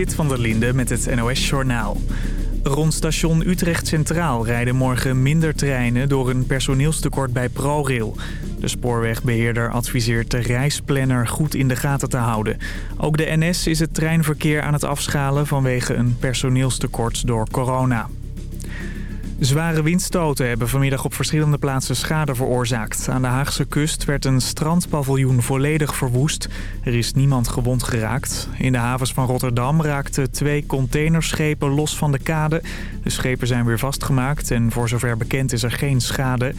Sit van der Linde met het NOS-journaal. Rond station Utrecht Centraal rijden morgen minder treinen... door een personeelstekort bij ProRail. De spoorwegbeheerder adviseert de reisplanner goed in de gaten te houden. Ook de NS is het treinverkeer aan het afschalen... vanwege een personeelstekort door corona. Zware windstoten hebben vanmiddag op verschillende plaatsen schade veroorzaakt. Aan de Haagse kust werd een strandpaviljoen volledig verwoest. Er is niemand gewond geraakt. In de havens van Rotterdam raakten twee containerschepen los van de kade. De schepen zijn weer vastgemaakt en voor zover bekend is er geen schade.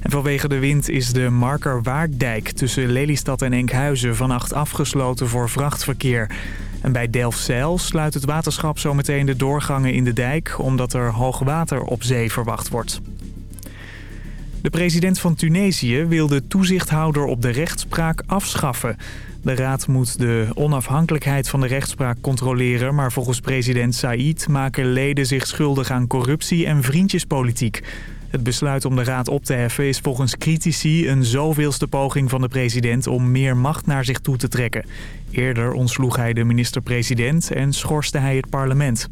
En vanwege de wind is de Markerwaarddijk tussen Lelystad en Enkhuizen vannacht afgesloten voor vrachtverkeer. En bij Delfzijl sluit het waterschap zometeen de doorgangen in de dijk... omdat er hoog water op zee verwacht wordt. De president van Tunesië wil de toezichthouder op de rechtspraak afschaffen. De raad moet de onafhankelijkheid van de rechtspraak controleren... maar volgens president Said maken leden zich schuldig aan corruptie en vriendjespolitiek... Het besluit om de raad op te heffen is volgens critici een zoveelste poging van de president om meer macht naar zich toe te trekken. Eerder ontsloeg hij de minister-president en schorste hij het parlement.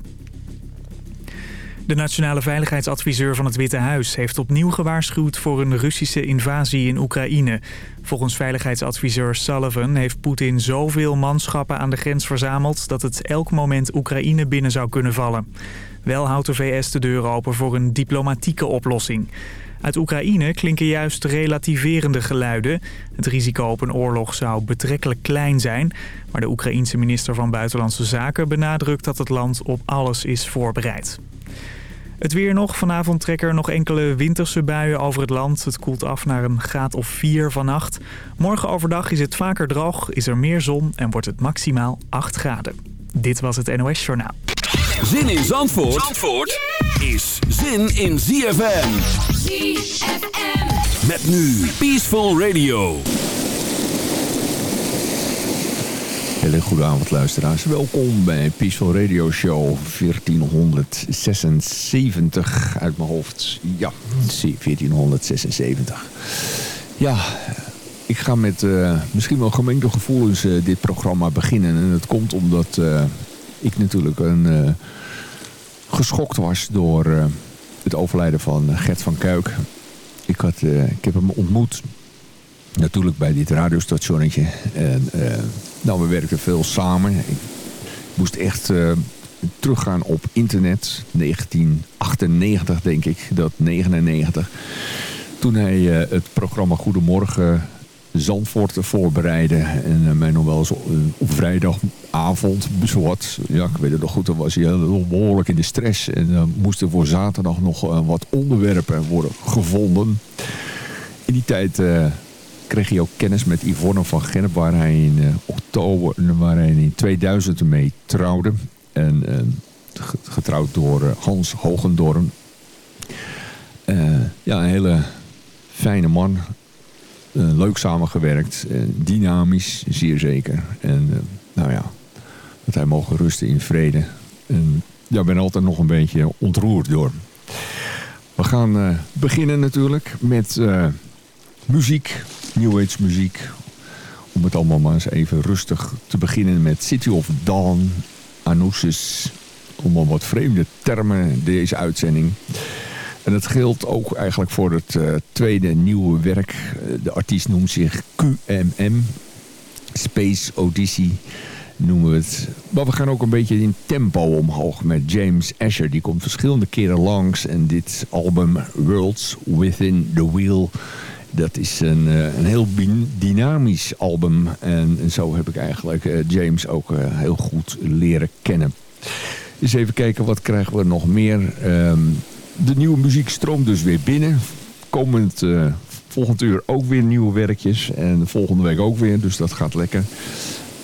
De nationale veiligheidsadviseur van het Witte Huis heeft opnieuw gewaarschuwd voor een Russische invasie in Oekraïne. Volgens veiligheidsadviseur Sullivan heeft Poetin zoveel manschappen aan de grens verzameld dat het elk moment Oekraïne binnen zou kunnen vallen. Wel houdt de VS de deur open voor een diplomatieke oplossing. Uit Oekraïne klinken juist relativerende geluiden. Het risico op een oorlog zou betrekkelijk klein zijn. Maar de Oekraïense minister van Buitenlandse Zaken benadrukt dat het land op alles is voorbereid. Het weer nog. Vanavond trekken er nog enkele winterse buien over het land. Het koelt af naar een graad of 4 vannacht. Morgen overdag is het vaker droog, is er meer zon en wordt het maximaal 8 graden. Dit was het NOS Journaal. Zin in Zandvoort, Zandvoort is zin in ZFM. ZFM. Met nu Peaceful Radio. Hele goede avond luisteraars. Welkom bij Peaceful Radio Show 1476 uit mijn hoofd. Ja, zie 1476. Ja, ik ga met uh, misschien wel gemengde gevoelens uh, dit programma beginnen. En dat komt omdat uh, ik natuurlijk een, geschokt was door het overlijden van Gert van Kuik. Ik, had, ik heb hem ontmoet natuurlijk bij dit radiostationnetje. En, uh, nou, we werkten veel samen. Ik moest echt teruggaan op internet. 1998 denk ik, dat 99. Toen hij het programma Goedemorgen Zandvoort voorbereidde. En mij nog wel eens op vrijdagavond. Ja, ik weet het nog goed, dan was hij heel behoorlijk in de stress. En dan moesten voor zaterdag nog wat onderwerpen worden gevonden. In die tijd kreeg hij ook kennis met Yvonne van Gennep, waar hij in oktober, waar hij in 2000 mee trouwde. En getrouwd door Hans Hogendorn. ja, een hele fijne man. Leuk samengewerkt. dynamisch, zeer zeker. En nou ja, dat hij mogen rusten in vrede. En ja, ik ben altijd nog een beetje ontroerd door. We gaan beginnen natuurlijk met muziek, New Age muziek. Om het allemaal maar eens even rustig te beginnen met City of Dawn, Anousis. Allemaal wat vreemde termen deze uitzending. En dat geldt ook eigenlijk voor het uh, tweede nieuwe werk. De artiest noemt zich QMM. Space Odyssey noemen we het. Maar we gaan ook een beetje in tempo omhoog met James Asher. Die komt verschillende keren langs. En dit album Worlds Within the Wheel dat is een, eh, een heel dynamisch album. En, zo heb ik eigenlijk eh, James ook eh, heel goed leren kennen. Eens even kijken, wat krijgen we nog meer? Um, de nieuwe muziek stroomt dus weer binnen. Komend uh, volgend uur ook weer nieuwe werkjes. En volgende week ook weer, dus dat gaat lekker.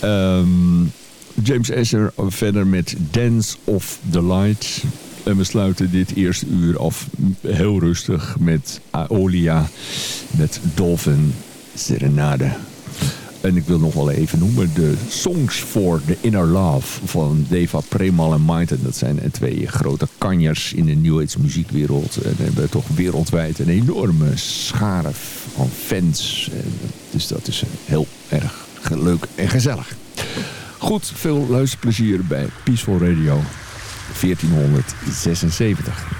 Um, James Esser verder met Dance of the Light. En we sluiten dit eerste uur af heel rustig met Aolia, met Dolphin Serenade. En ik wil nog wel even noemen de Songs for the Inner Love van Deva Premal en Maiten. Dat zijn twee grote kanjers in de New Age muziekwereld. En hebben toch wereldwijd een enorme schare van fans. Dus dat is heel erg leuk en gezellig. Goed, veel luisterplezier bij Peaceful Radio 1476.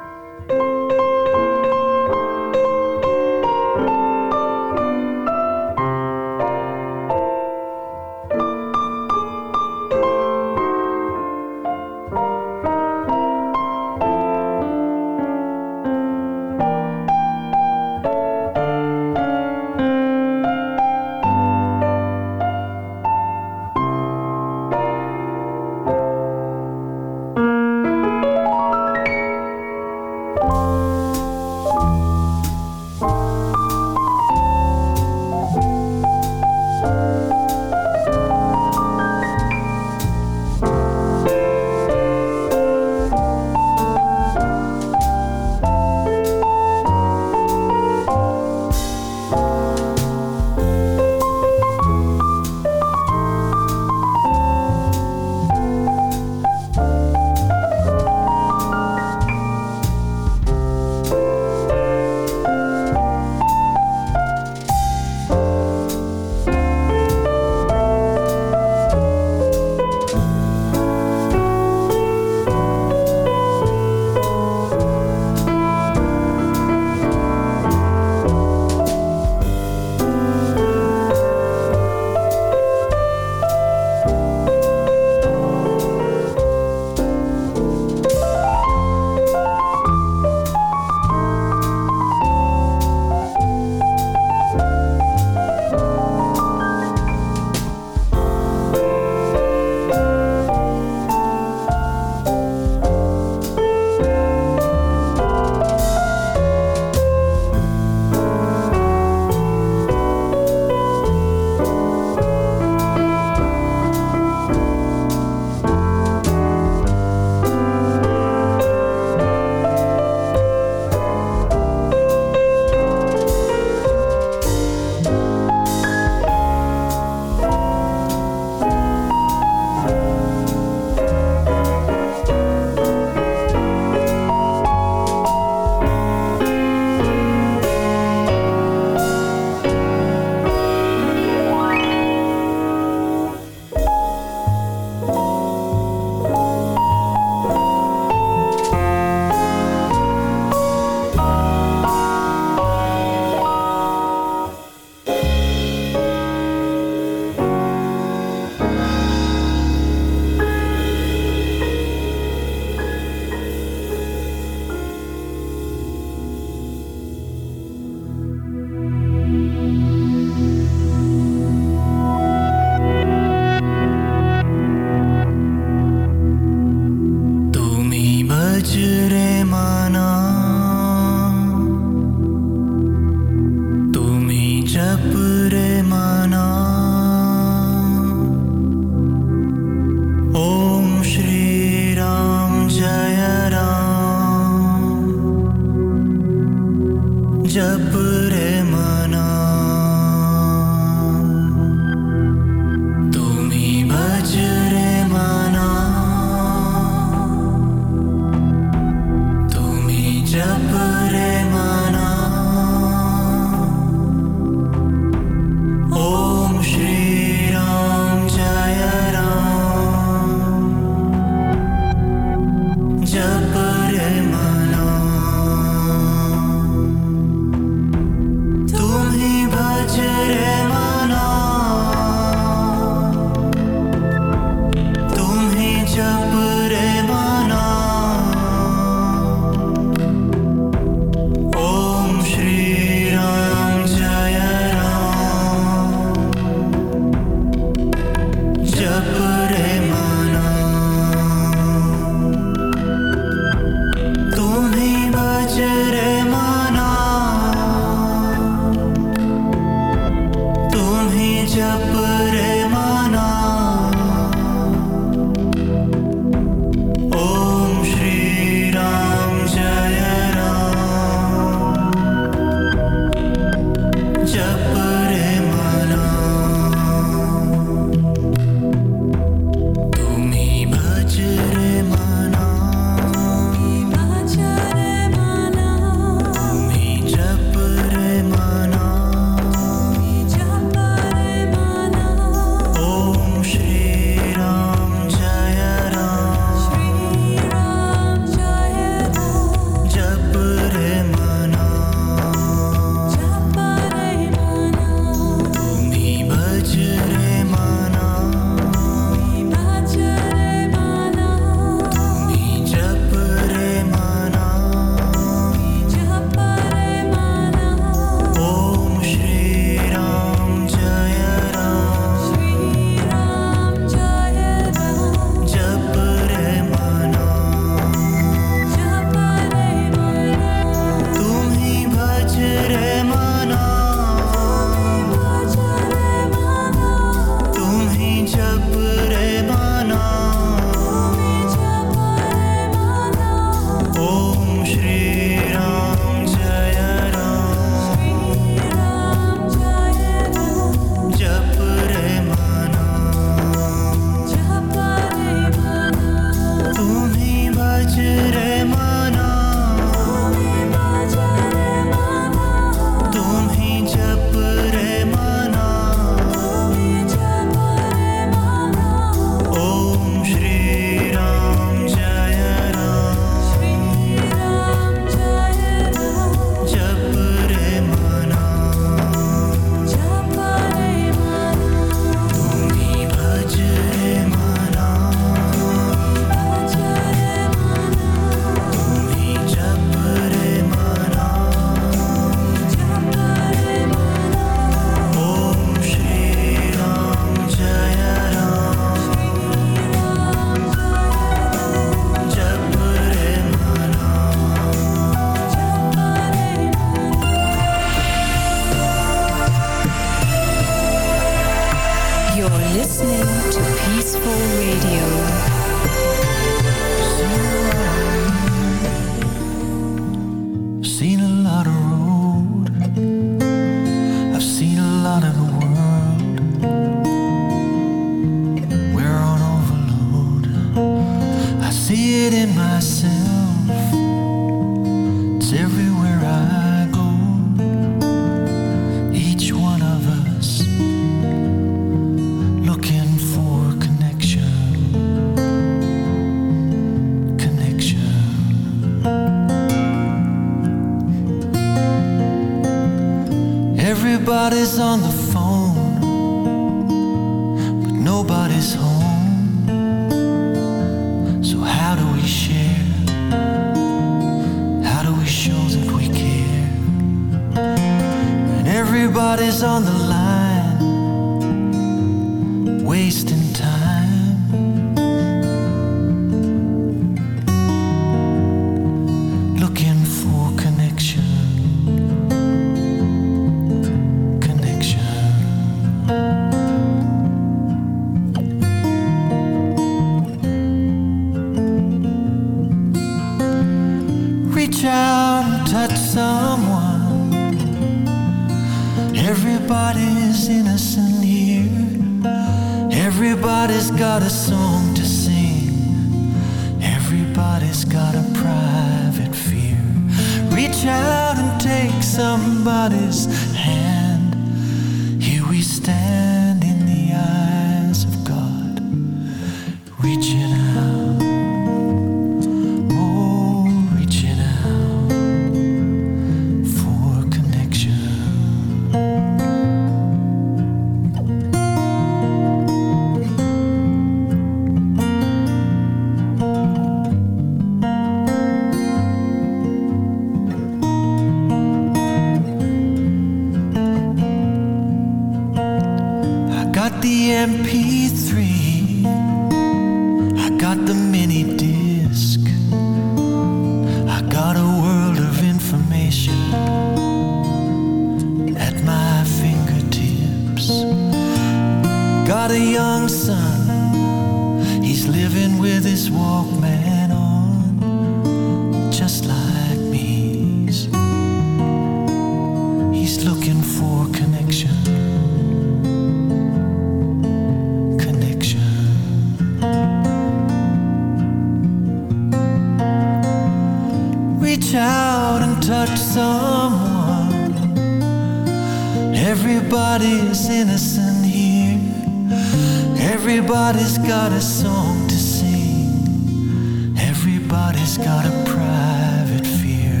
Everybody's got a private fear.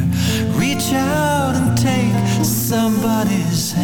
Reach out and take somebody's hand.